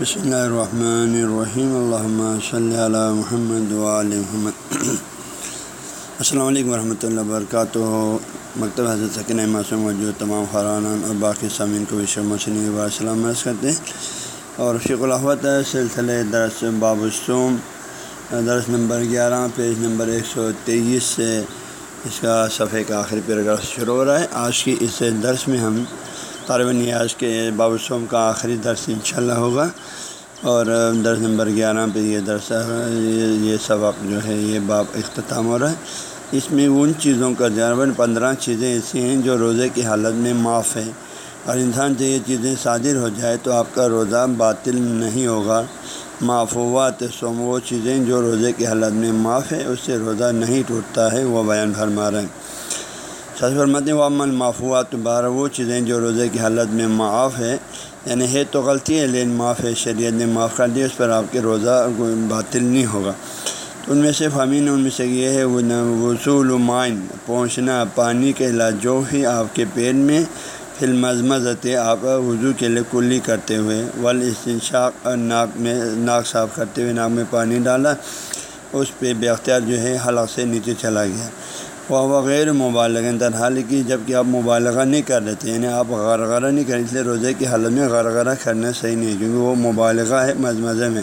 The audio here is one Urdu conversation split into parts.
بسم اللہ الرحمن الرحیم۔ الحمۃ صلی علی محمد محمد۔ السلام علیکم ورحمۃ اللہ وبرکاتہ۔ مکتب حضرت سکن معصوم موجود، تمام خران اور باقی سامعین کو وشم السلام عرض کرتے ہیں۔ اور فیق الحوت سلسلہ درس باب السوم درس نمبر گیارہ، پیج نمبر ایک سو تیئیس سے اس کا صفحے کا آخری پیراگراف شروع ہو رہا ہے۔ آج کی اس درس میں ہم طالب نیاز کے باب السوم کا آخری درس انشاءاللہ ہوگا۔ اور درس نمبر گیارہ پہ یہ درس یہ سبق جو ہے یہ باب اختتام ہو رہا ہے۔ اس میں ان چیزوں کا جانور پندرہ چیزیں ایسی ہیں جو روزے کی حالت میں معاف ہے اور انسان سے یہ چیزیں صادر ہو جائے تو آپ کا روزہ باطل نہیں ہوگا۔ معافوات سوم وہ چیزیں جو روزے کی حالت میں معاف ہے اس سے روزہ نہیں ٹوٹتا ہے، وہ بیان فرما رہے ہیں۔ سچ فرماتے ہیں وہ عمل معافوات بارہ وہ چیزیں جو روزے کی حالت میں معاف ہے یعنی ہے تو غلطی ہے، لیکن معاف ہے، شریعت نے معاف کر دیا، اس پر آپ کے روزہ باطل نہیں ہوگا۔ تو ان میں سے فامین ان میں سے یہ ہے، وہ وصول مائن پہنچنا، پانی کے علاج جو ہی آپ کے پیٹ میں فلم مزمت آپ وضو کے لیے کلی کرتے ہوئے ول استنشاق ناک میں، ناک صاف کرتے ہوئے ناک میں پانی ڈالا، اس پہ بے اختیار جو ہے، حلق سے نیچے چلا گیا۔ وہ وغیر مبالغ در حال کی جبکہ آپ مبالغہ نہیں کر رہے تھے یعنی آپ غرغرہ نہیں کریں، اس لیے روزے کی حالت میں غرغرہ کرنا صحیح نہیں ہے، کیونکہ وہ مبالغہ ہے مزمزے میں۔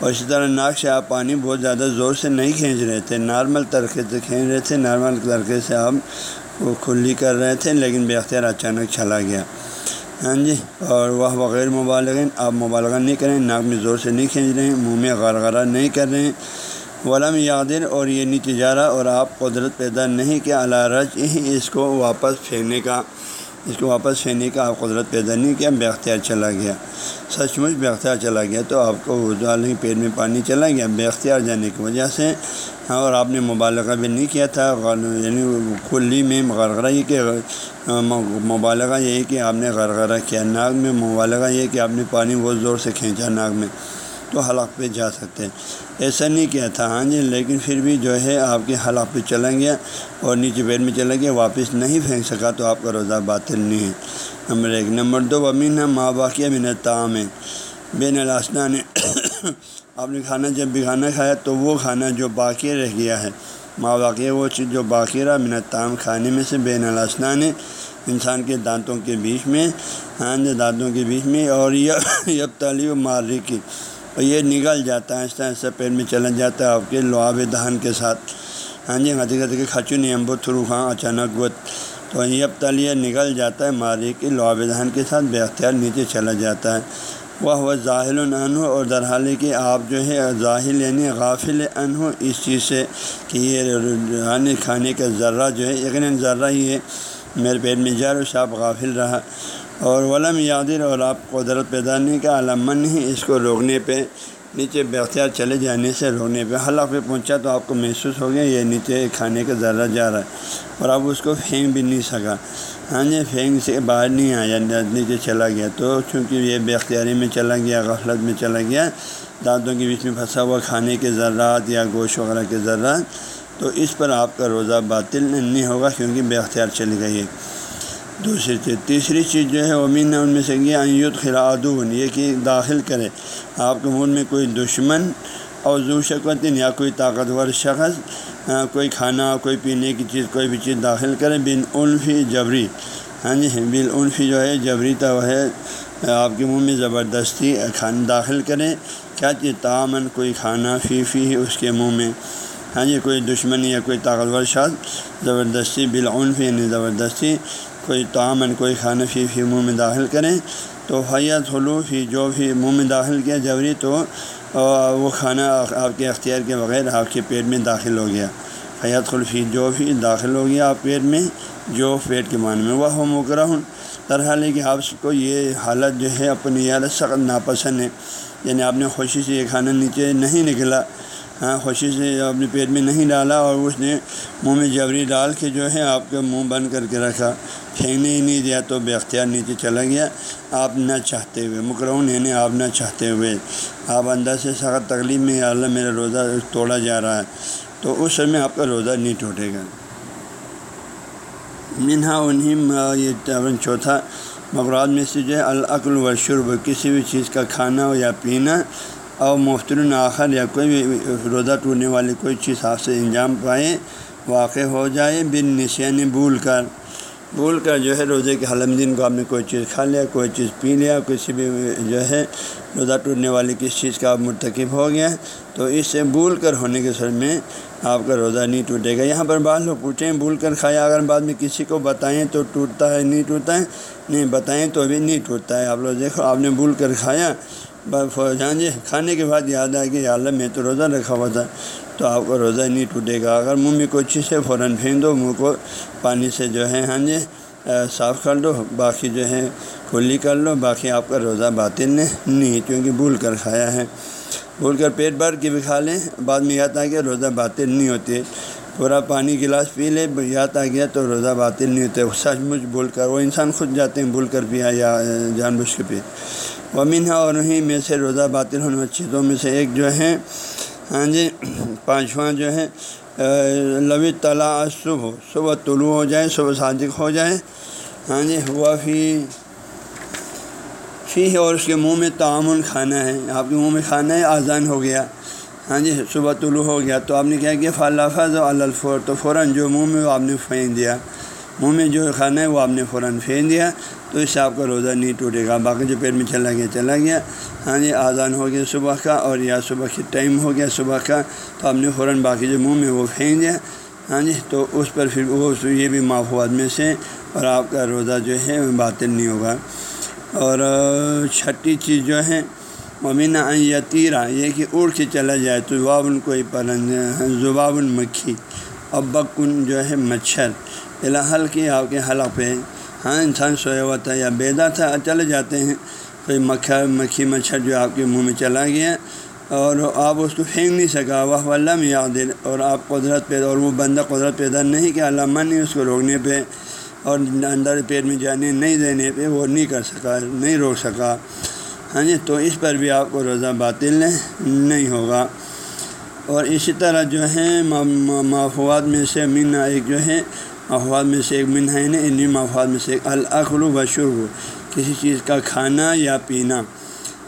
اور اسی طرح ناک سے آپ پانی بہت زیادہ زور سے نہیں کھینچ رہے تھے، نارمل طریقے سے کھینچ رہے تھے، نارمل طریقے سے آپ وہ کھلی کر رہے تھے، لیکن بے اختیار اچانک چلا گیا۔ ہاں جی اور وہ بغیر مبالغ آپ مبالغہ نہیں کریں، ناک میں زور سے نہیں کھینچ رہے ہیں منہ میں غرغرہ نہیں کر رہے۔ ہیں ولم یادر اور یہ نیچے جا رہا اور آپ قدرت پیدا نہیں کیا اللہ رج ہی اس کو واپس پھینکنے کا، اس کو واپس پھینکنے کا آپ قدرت پیدا نہیں کیا، بے اختیار چلا گیا۔ سچ مچ بے اختیار چلا گیا تو آپ کو اردو پیٹ میں پانی چلا گیا، بے اختیار جانے کی وجہ سے۔ ہاں، اور آپ نے مبالغہ بھی نہیں کیا تھا یعنی کلی میں غرغرہ یہ کہ مبالغہ یہی کہ آپ نے غرغرہ کیا۔ ناک میں مبالغہ یہ کہ آپ نے پانی بہت زور سے کھینچا ناک میں تو حلق پہ جا سکتے۔ ہیں ایسا نہیں کیا تھا ہاں جی لیکن پھر بھی جو ہے آپ کے حلق پہ چلا گیا اور نیچے بیڈ میں چلا گیا واپس نہیں پھینک سکا تو آپ کا روزہ باطل نہیں ہے۔ نمبر ایک. نمبر دو امین ہے ماں باقیہ من تعام ہے بین الاسنا نے آپ نے کھانا، جب بھی کھانا کھایا تو وہ کھانا جو باقی رہ گیا ہے۔ ماں باقی وہ چیز جو باقی رہا من تعام کھانے میں سے بین الاسنا نے انسان کے دانتوں کے بیچ میں ہاں جی، دانتوں کے بیچ میں، اور یہ یب تالی و ماری کی اور یہ نگل جاتا ہے، اس طرح سے پیٹ میں چلا جاتا ہے۔ آپ کے لعاب دہن کے ساتھ۔ ہاں جی غذی کے کھچو نہیں ہم تھرو خاں اچانک گت تو یہ اب تلیہ نگل جاتا ہے ماری کے لعاب دہن کے ساتھ بے اختیار نیچے چلا جاتا ہے۔ وہ وہ ظاہل العنح اور درحال کہ آپ جو ہے، ظاہل یعنی غافل انہو اس چیز سے کہ یہ کھانے کا ذرہ جو ہے، یقیناً ذرہ ہی ہے۔ میرے پیٹ میں جا رہا آپ غافل رہا۔ اور ولم یادر اور آپ قدرت پیدا نہیں کا علامن ہی اس کو روکنے پہ، نیچے بے اختیار چلے جانے سے روکنے پہ۔ حلق پہ پہنچا تو آپ کو محسوس ہو گیا، یہ نیچے کھانے کا ذرہ جا رہا ہے، اور آپ اس کو پھینک بھی نہیں سکا۔ ہاں جی پھینک سے باہر نہیں آیا، نیچے چلا گیا۔ تو چونکہ یہ بے اختیاری میں چلا گیا، غفلت میں چلا گیا، دانتوں کے بیچ میں پھنسا ہوا کھانے کے ذرات یا گوشت وغیرہ کے ذرات، تو اس پر آپ کا روزہ باطل نہیں ہوگا، کیونکہ بے اختیار چلی گئی ہے۔ دوسری چیز تیسری چیز جو ہے امین نے ان میں سے یہ ایت خلادون یہ کہ داخل کرے۔ آپ کے منہ میں کوئی دشمن اور زو شکوت یا کوئی طاقتور شخص کوئی کھانا، کوئی پینے کی چیز، کوئی بھی چیز داخل کرے۔ بن عنفی جبری۔ ہاں جی بن عنفی جو ہے، جبری تو ہے، آپ کے منہ میں زبردستی کھانا داخل کرے۔ کیا چیز؟ تعامن کوئی کھانا، فی فی اس کے منہ میں۔ ہاں جی کوئی دشمن یا کوئی طاقتور شخص، زبردستی بالعنف یعنی زبردستی۔ کوئی تعامن کوئی کھانا فی فی منہ میں داخل کریں تو حیات حلو فی جو بھی منہ میں داخل کیا جبری تو وہ کھانا آپ کے اختیار کے بغیر آپ کے پیٹ میں داخل ہو گیا۔ حیات خلفی جو بھی داخل ہو گیا آپ پیٹ میں، جو پیٹ کے معنی میں۔ وہ مکرہ ہوں طرح ہے کہ آپ کو یہ حالت جو ہے اپنی حالت سخت ناپسند ہے۔ یعنی آپ نے خوشی سے یہ کھانا نیچے نہیں نکلا۔ ہاں خوشی سے اپنے پیٹ میں نہیں ڈالا اور اس نے منہ میں جبری ڈال کے جو ہے آپ کا منہ بند کر کے رکھا۔ پھینکنے ہی نہیں دیا تو بے اختیار نیچے چلا گیا۔ آپ نہ چاہتے ہوئے، مکرون یعنی آپ نہ چاہتے ہوئے۔ آپ اندر سے سخت تکلیف میں اللہ میرا روزہ توڑا جا رہا ہے۔ تو اس سمے آپ کا روزہ نہیں ٹوٹے گا۔ منہا انہیں یہ چوتھا مقرات میں سے جو ہے، العقل و شرب کسی بھی چیز کا کھانا ہو یا پینا اور مفترن آخر یا کوئی بھی روزہ ٹوٹنے والی کوئی چیز آپ سے انجام پائے، واقع ہو جائے، بن نشانی بھول کر۔ بھول کر جو ہے روزے کے حلم دن کو آپ نے کوئی چیز کھا لیا، کوئی چیز پی لیا کسی بھی جو ہے روزہ ٹوٹنے والی کس چیز کا آپ مرتکب ہو گیا۔ تو اس سے بھول کر ہونے کے سر میں آپ کا روزہ نہیں ٹوٹے گا۔ یہاں پر بعض لوگ پوچھیں بھول کر کھایا، اگر بعد میں کسی کو بتائیں تو ٹوٹتا ہے، نہیں ٹوٹتا ہے؟ نہیں، بتائیں تو بھی نہیں ٹوٹتا ہے۔ آپ لوگ دیکھو، آپ نے بھول کر کھایا جان جی کھانے کے بعد یاد آئے کہ اللہ میں تو روزہ رکھا ہوا تھا، تو آپ کا روزہ نہیں ٹوٹے گا۔ اگر منہ میں کوئی چیز ہے، فوراً پھینک دو، منہ کو پانی سے جو ہے ہاں جی صاف کر دو، باقی جو ہے، کھلی کر لو، باقی آپ کا روزہ باطل نہیں، کیونکہ بھول کر کھایا ہے۔ بھول کر پیٹ بھر کے بھی کھا لیں، بعد میں یاد آ گیا روزہ باطل نہیں ہوتی پورا پانی گلاس پی لے، یاد آ گیا تو روزہ باطل نہیں ہوتے سچ مچ بھول کر، وہ انسان خود جاتے ہیں بھول کر پیا یا جان بوجھ کے پی ومین اور انہیں میں سے روزہ باطل ہونے والی چیزوں میں سے ایک جو ہے ہاں جی پانچواں جو ہے لوی طلاء صبح صبح طلوع ہو جائے، صبح صادق ہو جائے ہاں جی ہوا فی فی ہے اور اس کے منہ میں تعامل کھانا ہے۔ آپ کے منہ میں کھانا ہے آزان ہو گیا ہاں جی صبح طلوع ہو گیا۔ تو آپ نے کیا کیا؟ فلافظ و الفور، تو فوراً جو منہ میں وہ آپ نے پھینک دیا۔ منہ میں جو کھانا ہے وہ آپ نے فوراً پھینک دیا، تو اس سے آپ کا روزہ نہیں ٹوٹے گا۔ باقی جو پیٹ میں چلا گیا چلا گیا۔ ہاں جی آزان ہو گیا صبح کا اور یا صبح کے ٹائم ہو گیا صبح کا، تو آپ نے فوراً باقی جو منہ میں وہ پھینک دیا۔ ہاں جی تو اس پر پھر وہ یہ بھی معفوات میں سے اور آپ کا روزہ جو ہے باطل نہیں ہوگا۔ اور چھٹی چیز جو ہے ممینہ یا تیرا یہ کہ اڑ کے چلا جائے۔ تو زباب کوئی پرند زباب المکھی ابکن جو ہے مچھر۔ الحل کی آپ کے حلق پہ ہاں انسان سویا ہوا تھا یا بیدا تھا چلے جاتے ہیں کوئی مکھا مکھی مچھر جو آپ کے منہ میں چلا گیا اور آپ اس کو پھینک نہیں سکا وہ علام یاد اور آپ قدرت پیدا اور وہ بندہ قدرت پیدا نہیں کہ علامہ نہیں اس کو روکنے پہ اور اندر پیٹ میں جانے نہیں دینے پہ وہ نہیں کر سکا نہیں روک سکا ہاں جی تو اس پر بھی آپ کو روزہ باطل نہیں ہوگا اور اسی طرح جو ہے مافوات میں سے منا ایک جو ہے مافوات میں سے ایک منا ہے نا انہیں مافوات میں سے ایک۔ العقل و شرب، کسی چیز کا کھانا یا پینا۔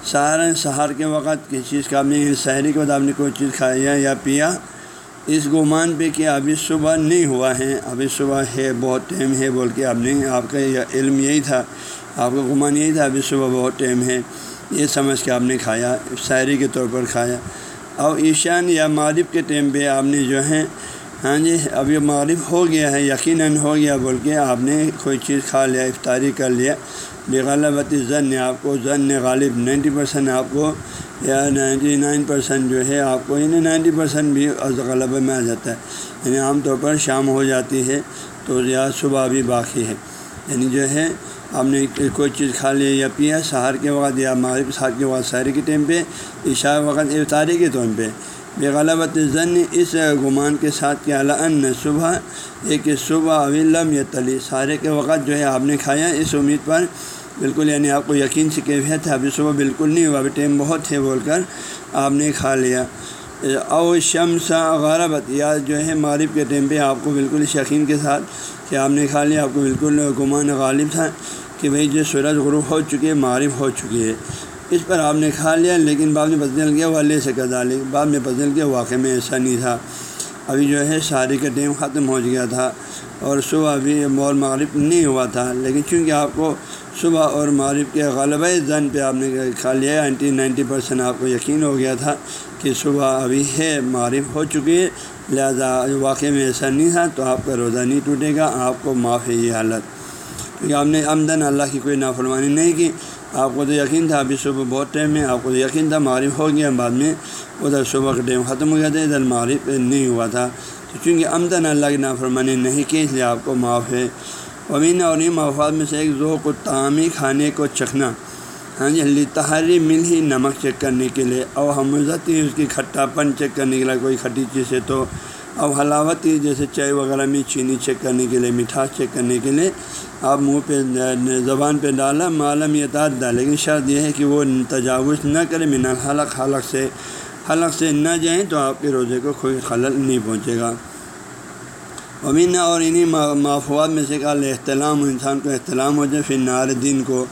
سہارن سہار کے وقت کسی چیز کا آپ نے یعنی شہری کے وقت آپ نے کوئی چیز کھایا یا پیا، اس گمان پہ کہ ابھی صبح نہیں ہوا ہے۔ ابھی صبح ہے، بہت ٹائم ہے بول کے آپ نے، آپ کا علم یہی تھا۔ آپ کا گمان یہی تھا، ابھی صبح بہت ٹائم ہے۔ یہ سمجھ کے آپ نے کھایا شاعری کے طور پر کھایا۔ اور ایشان یا معرف کے ٹائم پہ آپ نے جو ہے ہاں جی ابھی معرف ہو گیا ہے، یقیناً ہو گیا بول کے آپ نے کوئی چیز کھا لیا، افطاری کر لیا۔ بے غلط ضن نے آپ کو ضن غالب نائنٹی پرسینٹ آپ کو، یا نائنٹی نائن پرسینٹ جو ہے آپ کو یعنی نائنٹی پرسینٹ بھی غلبہ میں آ جاتا ہے۔ یعنی عام طور پر شام ہو جاتی ہے تو یا صبح بھی باقی ہے۔ یعنی جو ہے، آپ نے کوئی چیز کھا لیا یا پیا سہار کے وقت یا مغرب سہار کے وقت سحری کے ٹائم پہ، عشاء وقت، افطاری کے طور پہ۔ بے غلط ضن اس گمان کے ساتھ کہ ان صبح ایک صبح اولم یا تلی سارے کے وقت جو ہے آپ نے کھایا، اس امید پر بالکل یعنی آپ کو یقین سے کیفیت ہے، ابھی صبح بالکل نہیں ہوا، ابھی ٹائم بہت ہے بول کر آپ نے کھا لیا۔ او شمس غربت، یا جو ہے معرف کے ٹائم پہ آپ کو بالکل اس یقین کے ساتھ کہ آپ نے کھا لیا، آپ کو بالکل گمان غالب تھا کہ بھائی جو سورج غروب ہو چکی ہے معرف ہو چکی ہے اس پر آپ نے کھا لیا، لیکن بعد میں بدل گیا والے سے کدال بعد میں بدل گیا واقع میں ایسا نہیں تھا۔ ابھی جو ہے، شادی کا ٹائم ختم ہو گیا تھا اور صبح ابھی مول معرف نہیں ہوا تھا۔ لیکن چونکہ آپ کو صبح اور معرف کے غلبہ زن پہ آپ نے کھا لیا نائنٹی نائنٹی پرسینٹ آپ کو یقین ہو گیا تھا کہ صبح ابھی ہے معرف ہو چکی ہے لہذا واقعے میں ایسا نہیں تھا، تو آپ کا روزہ نہیں ٹوٹے گا، آپ کو معاف ہے یہ حالت۔ کیونکہ آپ نے آمدن اللہ کی کوئی نافرمانی نہیں کی۔ آپ کو تو یقین تھا، ابھی صبح بہت ٹائم میں آپ کو تو یقین تھا معرف ہو گیا بعد میں۔ ادھر صبح کا ٹائم ختم ہو گیا تھا، ادھر معرف نہیں ہوا تھا۔ تو چونکہ آمدن اللہ کی نافرمانی نہیں کی، اس لیے آپ کو معاف ہے۔ امین اور ان مفاد میں سے ایک ذوق و تعامی کھانے کو چکھنا۔ ہاں جی تحری مل ہی نمک چیک کرنے کے لیے۔ او حمزت ہی اس کی کھٹا پن چیک کرنے کے لیے، کوئی کھٹی چیز ہے تو۔ اب حلاوت ہی جیسے چائے وغیرہ میں چینی چیک کرنے کے لیے مٹھاس چیک کرنے کے لیے۔ آپ منہ پہ زبان پہ ڈالا، معلوم یہ ڈالے لیکن شرط یہ ہے کہ وہ تجاوز نہ کرے، من حلق حلق سے حلق سے نہ جائیں تو آپ کے روزے کو کوئی خلل نہیں پہنچے گا۔ امین اور انہیں معافوات میں سے کہا احتلام، انسان کو احتلام ہو جائے پھر نار دن کو۔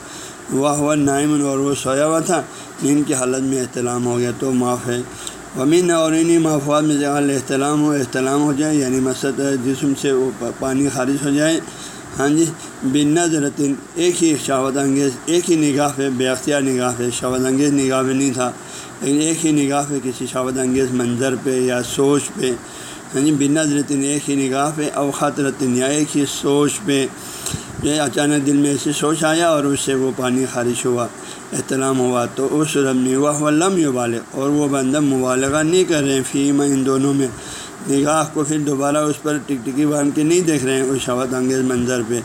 واہ ہوا نائم اور وہ سویا ہوا تھا نیند کی حالت میں احتلام ہو گیا، تو معاف ہے۔ امین اور انہیں معافوات میں سے احتلام ہو احتلام ہو جائے یعنی مقصد جسم سے وہ پانی خارج ہو جائے۔ ہاں جی بن نظرتن ایک ہی شاوت انگیز ایک ہی نگاہ پہ بے اختیار نگاہ پہ شاوت انگیز نگاہ پہ نہیں تھا لیکن یعنی ایک ہی نگاہ پہ کسی شاوت انگیز منظر پہ یا سوچ پہ ہاں جی یعنی بن نظرتن ایک ہی نگاہ پہ اوقات رتن یا ایک ہی سوچ پہ جو اچانک دل میں ایسی سوچ آیا اور اس سے وہ پانی خارج ہوا، احترام ہوا، تو اس میں وہ لم والے اور وہ بندہ مبالغہ نہیں کر رہے ہیں فیم ان دونوں میں۔ نگاہ کو پھر دوبارہ اس پر ٹک ٹکی باندھ کے نہیں دیکھ رہے ہیں، اس شوت انگیز منظر پہ،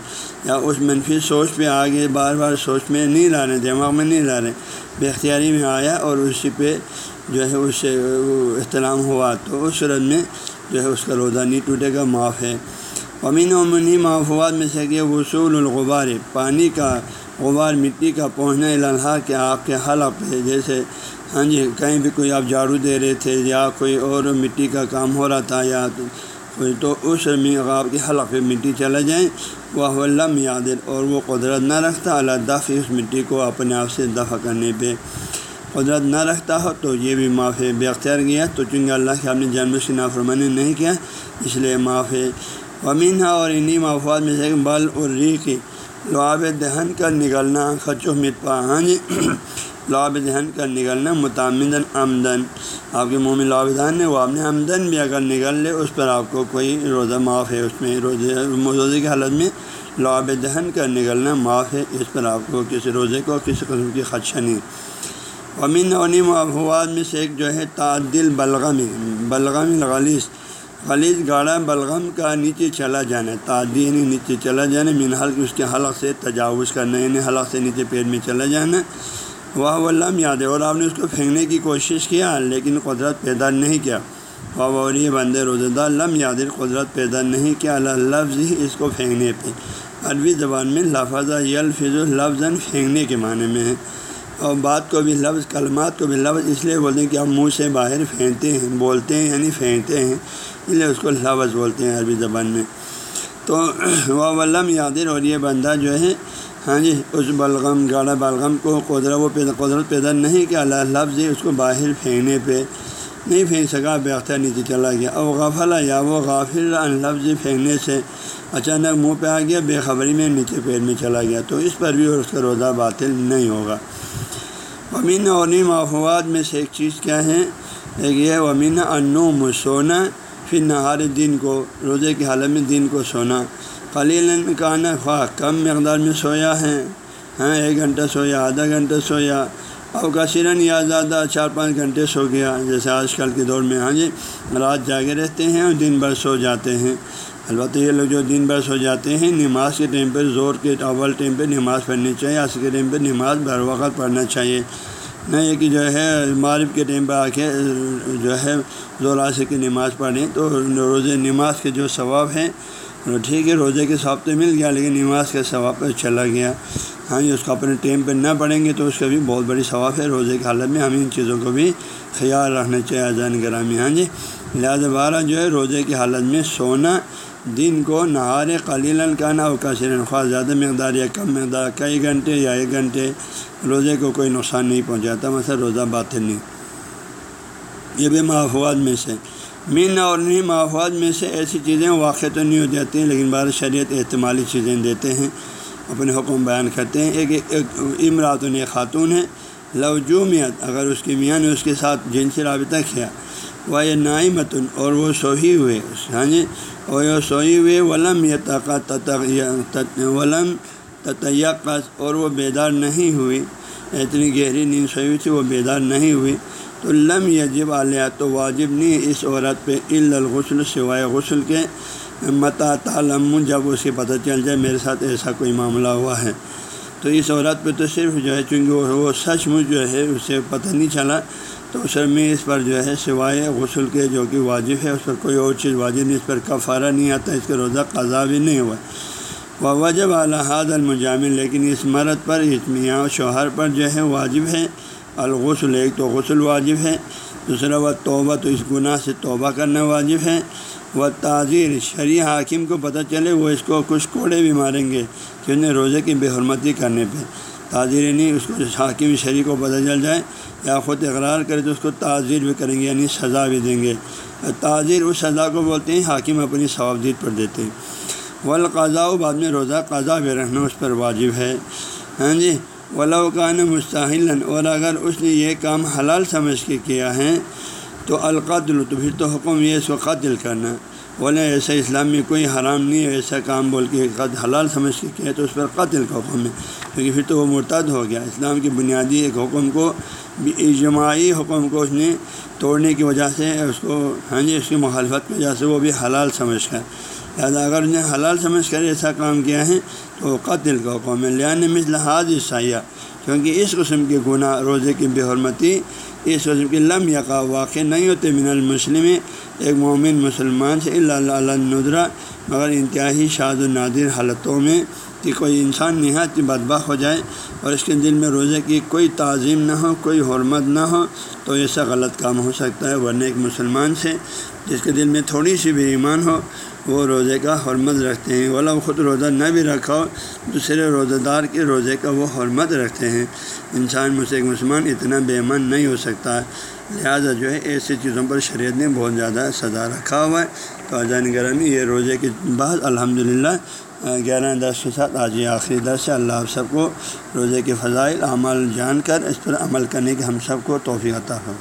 یا اس منفی سوچ پہ آگے بار بار سوچ میں نہیں لا رہے، دماغ میں نہیں لا رہے۔ بے اختیاری میں آیا اور اسی پہ جو ہے اس سے احترام ہوا۔ تو اس صورت میں جو ہے اس کا روزہ نہیں ٹوٹے گا، معاف ہے۔ امین و منی معافوات میں سے کہ وصول الغبار، پانی کا غبار، مٹی کا پہنچنا الحا کہ آپ کے حلق پہ جیسے ہاں جی کہیں بھی کوئی آپ جھاڑو دے رہے تھے یا کوئی اور مٹی کا کام ہو رہا تھا یا کوئی، تو اس میں آپ کے حلق پہ مٹی چلا جائیں وہ لم یادر اور وہ قدرت نہ رکھتا، اللہ دفع اس مٹی کو اپنے آپ سے دفع کرنے پہ قدرت نہ رکھتا ہو، تو یہ بھی معاف ہے، بے اختیار گیا۔ تو چونکہ اللہ کے اپنے جانور کی نافرمانی نہیں کیا، اس لیے معاف ہے۔ امین اور انہیں معافات میں سے بل اور ری کی لعاب دہن کا نکلنا خچ و متپا ہاں جی۔ لعاب دہن کا نکلنا متعمدن آمدن۔ آپ کے منہ میں لعاب دہن ہے وہ آپ نے آمدن بھی اگر نکل لے، اس پر آپ کو کوئی روزہ معاف ہے، اس میں روزے روزے کی حالت میں لعاب دہن کا نکلنا معاف ہے، اس پر آپ کو کسی روزے کو، کسی قسم کی خدشہ نہیں۔ امین اونی مفواد میں سے ایک جو ہے، تعدل بلغم بلغم غلیظ خلیج گاڑا بلغم کا نیچے چلا جانا، تعدی یعنی نیچے چلا جانا مینحال کے اس کے حلق سے تجاوز کرنا یعنی حلق سے نیچے پیٹ میں چلا جانا۔ واہ ولم یاد ہے اور آپ نے اس کو پھینکنے کی کوشش کیا، لیکن قدرت پیدا نہیں کیا۔ واہ اور یہ بندے روزہ دار لم یاد قدرت پیدا نہیں کیا۔ اللہ لفظ ہی اس کو پھینکنے پہ۔ عربی زبان میں لفظ یلفظ لفظ پھینکنے کے معنی میں ہے۔ اور بات کو بھی لفظ، کلمات کو بھی لفظ اس لیے بولتے ہیں کہ ہم منہ سے باہر پھینکتے ہیں، بولتے ہیں یعنی پھینکتے ہیں۔ اس لیے اس کو لفظ بولتے ہیں عربی زبان میں۔ تو وہ ولم یادر اور یہ بندہ جو ہے ہاں جی اس بلغم گاڑا بلغم کو قدرت، وہ پیدا قدرت پیدا نہیں کہ اللہ لفظ اس کو باہر پھینکنے پہ نہیں پھینک سکا بے اختیار نیچے چلا گیا۔ اور غفلا یا وہ غافل لفظ پھینکنے سے اچانک منہ پہ آ گیا، بے خبری میں نیچے پیٹ میں چلا گیا۔ تو اس پر بھی اس کا روزہ باطل نہیں ہوگا۔ امین اور معفوات میں سے ایک چیز کیا ہے؟ ایک یہ امین انوم سونا۔ پھر نہار دن کو، روزے کی حالت میں دن کو سونا۔ خلیل کانا خواہ کم مقدار میں سویا ہے ہاں ایک گھنٹہ سویا، آدھا گھنٹہ سویا اور کثیرن یا زیادہ چار پانچ گھنٹے سو گیا۔ جیسے آج کل کے دور میں ہاں جی رات جاگے رہتے ہیں اور دن بھر سو جاتے ہیں۔ البتہ یہ لوگ جو دن بھر سو جاتے ہیں، نماز کے ٹائم پہ زور کے اول ٹائم پہ نماز پڑھنی چاہیے آج کے ٹائم پہ نماز بھر وقت پڑھنا چاہیے۔ نہ یہ کہ جو ہے معرف کے ٹائم پہ آ کے، جو ہے، زور آسے کی نماز پڑھیں تو روزے نماز کے جو ثواب ہیں ٹھیک ہے، روزے کے ثواب تو مل گیا، لیکن نماز کے ثواب پہ چلا گیا۔ ہاں جی اس کو اپنے ٹائم پہ نہ پڑھیں گے تو اس کا بھی بہت بڑی ثواب ہے۔ روزے کی حالت میں ہمیں ان چیزوں کو بھی خیال رکھنا چاہیے اذان گرامی۔ ہاں جی لہٰذا بارہ جو ہے، روزے کی حالت میں سونا دن کو نہار قلیل کا نہ ہو کثیر خواہ زیادہ مقدار یا کم مقدار، کئی گھنٹے یا ایک گھنٹے روزے کو کوئی نقصان نہیں پہنچاتا، مثلا روزہ باطل نہیں۔ یہ بھی محفوظ میں سے۔ مین اور نہیں محفوظ میں سے ایسی چیزیں واقع تو نہیں ہو جاتی ہیں، لیکن بعض شریعت احتمالی چیزیں دیتے ہیں، اپنے حکم بیان کرتے ہیں۔ ایک ایک امراتن خاتون ہے۔ لوجومیت اگر اس کی میاں نے اس کے ساتھ جنسی رابطہ کیا وہ یہ نائی متن اور وہ سوہی ہوئے۔ ہاں جی؟ اور یہ سوئی ہوئے، ولم یہ ولم تطیقس اور وہ بیدار نہیں ہوئی۔ اتنی گہری نیند سوئی ہوئی تھی، وہ بیدار نہیں ہوئی۔ تو لم یجب علیہ تو واجب نہیں اس عورت پہ الغسل سوائے غسل کے۔ متا تعلم جب اسے پتہ چل جائے میرے ساتھ ایسا کوئی معاملہ ہوا ہے۔ تو اس عورت پہ تو صرف جو ہے چونکہ وہ سچ مچ جو ہے اسے پتہ نہیں چلا، تو سر میں اس پر جو ہے سوائے غسل کے جو کہ واجب ہے، اس پر کوئی اور چیز واجب نہیں، اس پر کفارہ نہیں آتا، اس کا روزہ قضا بھی نہیں ہوا۔ وہ وجب الحاد المجامل، لیکن اس مرد پر، اس میاں شوہر پر جو ہے واجب ہے۔ الغسل ایک تو غسل واجب ہے، دوسرا وہ توبہ تو اس گناہ سے توبہ کرنا واجب ہے۔ و تعزیر شرع حاکم کو پتہ چلے وہ اس کو کچھ کوڑے بھی ماریں گے کہ انہیں روزے کی بے حرمتی کرنے پہ۔ تعزیر نہیں یعنی اس کو حاکم شرع کو پتہ چل جائے، یا خود اقرار کرے تو اس کو تعزیر بھی کریں گے یعنی سزا بھی دیں گے۔ تعزیر اس سزا کو بولتے ہیں، حاکم اپنی ثوابدید پر دیتے ہیں۔ والقضاء، بعد میں روزہ قضا بھی رہنا اس پر واجب ہے۔ ہاں جی؟ ولاقان مستحل اور اگر اس نے یہ کام حلال سمجھ کے کیا ہے، تو القتل، تو پھر تو حکم یہ اس کو قتل کرنا۔ بولے ایسا اسلام میں کوئی حرام نہیں ہے، ایسا کام بول کے قد حلال سمجھ کے کیا تو اس پر قتل کا حکم ہے۔ کیونکہ پھر تو وہ مرتد ہو گیا۔ اسلام کی بنیادی ایک حکم کو، اجماعی حکم کو اس نے توڑنے کی وجہ سے اس کو ہاں جی اس کی مخالفت کی وجہ سے وہ بھی حلال سمجھ کر۔ لہٰذا اگر انہیں حلال سمجھ کر ایسا کام کیا ہے، تو قتل کا حکم ہے۔ لہٰذا مثل حاض عیسیہ کیونکہ اس قسم کے گناہ، روزے کی بے حرمتی، اس قسم کی لم یقا واقع نہیں ہوتے من المسلم، ایک مومن مسلمان سے اللہ علیہ مگر انتہائی شاد و نادر حالتوں میں کہ کوئی انسان نہایت بدبہ ہو جائے اور اس کے دل میں روزے کی کوئی تعظیم نہ ہو، کوئی حرمت نہ ہو، تو ایسا غلط کام ہو سکتا ہے۔ ورنہ ایک مسلمان سے جس کے دل میں تھوڑی سی بھی ایمان ہو وہ روزے کا حرمت رکھتے ہیں۔ وہ خود روزہ نہ بھی رکھا ہو دوسرے روزہ دار کے روزے کا وہ حرمت رکھتے ہیں۔ انسان مجھ سے ایک مسلمان اتنا بے نہیں ہو سکتا۔ لہٰذا جو ہے، ایسی چیزوں پر شریعت نے بہت زیادہ سزا رکھا ہوا ہے۔ تو اجان گرامی یہ روزے کے بعد الحمد للہ گیارہ دس کے ساتھ آج یہ آخری درس سے اللہ آپ سب کو روزے کے فضائل عمل جان کر اس پر عمل کرنے کے ہم سب کو توفیع عطا ہو